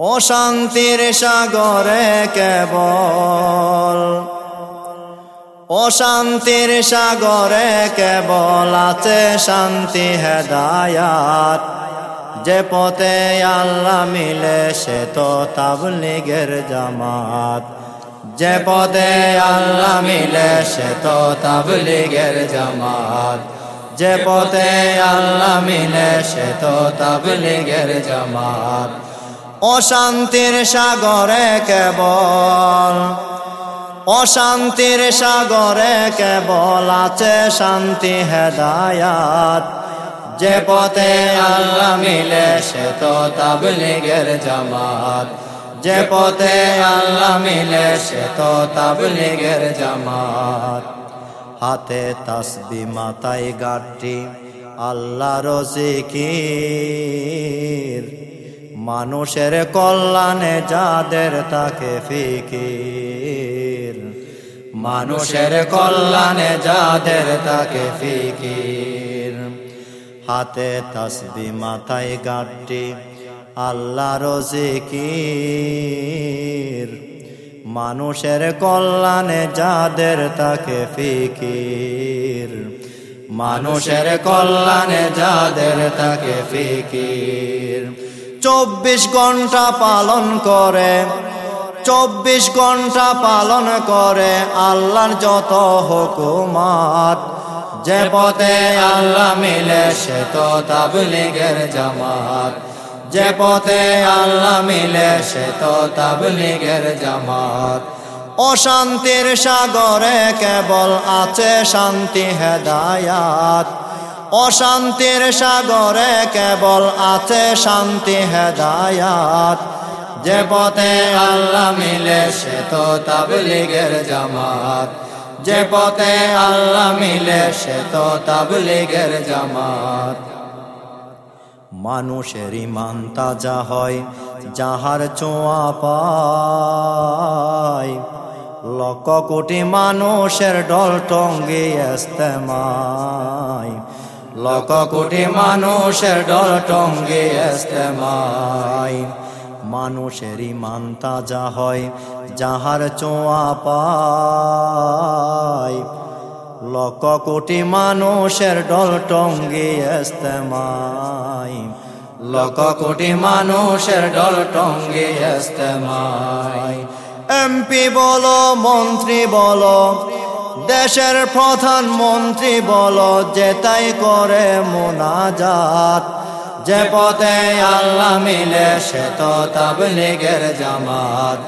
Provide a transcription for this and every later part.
অশান্তির সাগরে কেবল। অশান্তির সাগরে কেবল আছে শান্তি, হেদায়াত। যে পথে আল্লাহ মিলে, সে তো তাবলিগের জামাত। যে পদে আল্লাহ মিলে, সে তো তাবলিগের জামাত। যে পথে আল্লাহ মিলে, সে তো তাবলিগের জামাত। অশান্তির সাগরে কেবল, অশান্তির সাগরে কেবল আছে শান্তি, হেদায়াত। যে পথে আল্লাহ মিলে, সে তো তাবলিগের জামাত। যে পথে আল্লাহ মিলে, সে তো তাবলিগের জামাত। হাতে তাসবি, মাথায় আল্লাহ রসিকির মানুষের কল্যাণে যাদের তাকে ফিকির, মানুষের কল্যাণে যাদের তাকে ফিকির। হাতে তসবি মাথায় গাঠি আল্লাহ রসিকির মানুষের কল্যাণে যাদের তাকে ফিকির, মানুষের কল্যাণে যাদের তাকে ফিকির। চব্বিশ ঘণ্টা পালন করে, চব্বিশ ঘণ্টা পালন করে আল্লাহর যত হুকুমাত। যে পথে আল্লাহ মিলে সে তো তাবলিগের জামাত। যে পথে আল্লাহ মিলে সে তো তাবলিগের জামাত। অশান্তির সাগরে কেবল আছে শান্তি, হেদায়াত। অশান্তির সাগরে কেবল আছে শান্তি, হেদায়াত। যে পথে আল্লাহ মিলে, সে তো তাবলিগের জামাত। যে পথে আল্লাহ মিলে, সে তো তাবলিগের জামাত। মানুষের ইমান তাজা হয়, যাহার চোয়া পায়। লক্ষ কোটি মানুষের ডল টঙ্গি এস্তেমায় লক্ষ কোটি মানুষের ডল টঙ্গে এস্তেমায় মানুষের ইমান তাজা হয়, যাহার চোয়া পায় লক্ষ কোটি মানুষের ডল টঙ্গি এস্তেমাই। লক্ষ কোটি মানুষের ডল টঙ্গি এস্তেমাই। এমপি বলো, মন্ত্রী বলো দেশের প্রধানমন্ত্রী বলো যে তাই করে মোনাজাত। যে পথে আল্লাহ মিলে সে তো তাবলিগের জামাত।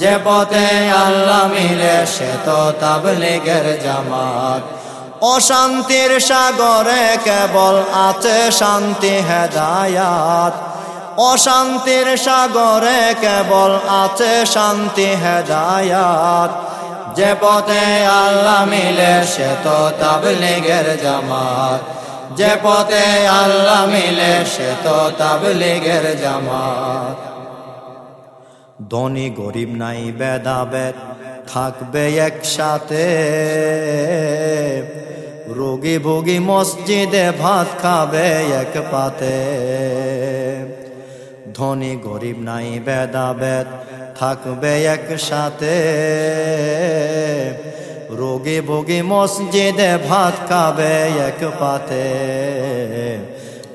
যে পথে আল্লাহ মিলে সে তো তাবলিগের জামাত। অশান্তির সাগরে কেবল আছে শান্তি, হেদায়াত। অশান্তির সাগরে কেবল আছে শান্তি, হেদায়াত। যে পথে আল্লাহ মিলে, সে তো তাবলিগের জামাত। যে পথে আল্লাহ মিলে, সে তো তাবলিগের জামাত। ধনী গরিব নাই বেদাবেদ থাকবে একসাথে। রোগী ভোগী মসজিদে ভাত খাবে এক পাতে। ধনী গরিব নাই বেদাবেদ থাকবে একসাথে। রোগে ভোগী মসজিদে ভাত খাবে এক পাতে।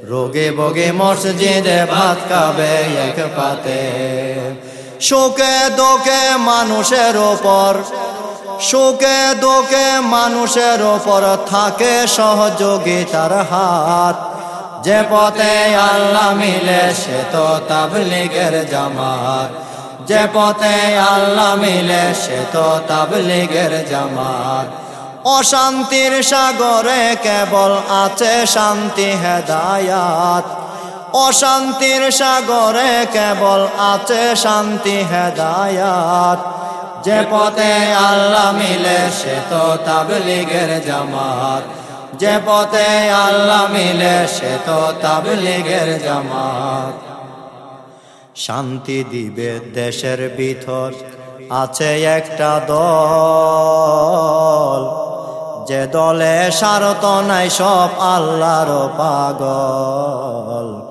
রোগে ভোগে মসজিদে ভাত খাবে এক পাতে। শোকে দোকে মানুষের ওপর, শোকে দোকে মানুষের ওপর থাকে সহযোগিতার হাত। যে পথে আল্লাহ মিলে সে তো তাবলিগের জামাত। যে পথে আল্লাহ মিলে, সে তো তাবলিগের জামাত। অশান্তির সাগরে কেবল আছে শান্তি, হেদায়াত। অশান্তির সাগরে কেবল আছে শান্তি, হেদায়াত। যে পথে আল্লাহ মিলে, সে তো তাবলিগের জামাত। যে পথে আল্লাহ মিলে, সে তো তাবলিগের জামাত। শান্তি দিবে দেশের ভিতর। আছে একটা দল, যে দলে সারত নাই, সব আল্লাহর পাগল।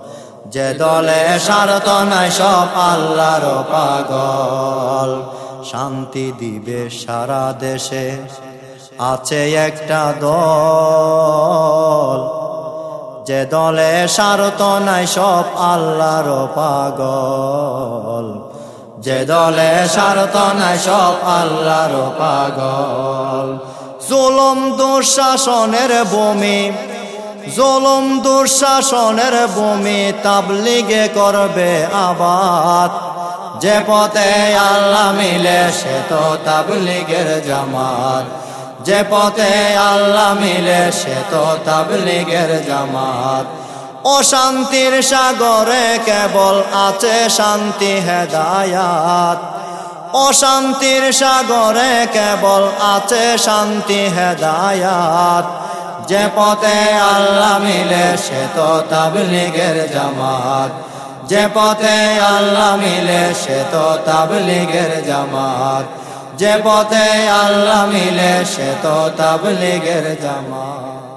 যে দলে স্বার্থ নাই, সব আল্লাহর পাগল। শান্তি দিবে সারা দেশে। আছে একটা দল যে দলে স্বার্থ নাই, সব আল্লাহর পাগল। যে দলে স্বার্থ নাই, সব আল্লাহর পাগল। জুলুম দুঃশাসনের বমি জুলুম দুঃশাসনের ভূমি তাবলিগে করবে আবাদ। যে পথে আল্লাহ মিলে সে তো তাবলিগের জামাত। যে পথে আল্লাহ মিলে, সে তো তাবলিগের জামাত। অশান্তির সাগরে কেবল আছে শান্তি, হেদায়াত। অশান্তির সাগরে কেবল আছে শান্তি, হেদায়াত। যে পথে আল্লাহ মিলে, সে তো তাবলিগের জামাত। যে পথে আল্লাহ মিলে, সে তো তাবলিগের জামাত। যে পথে আল্লাহ মিলে সে তো তাবলিগের জামাত।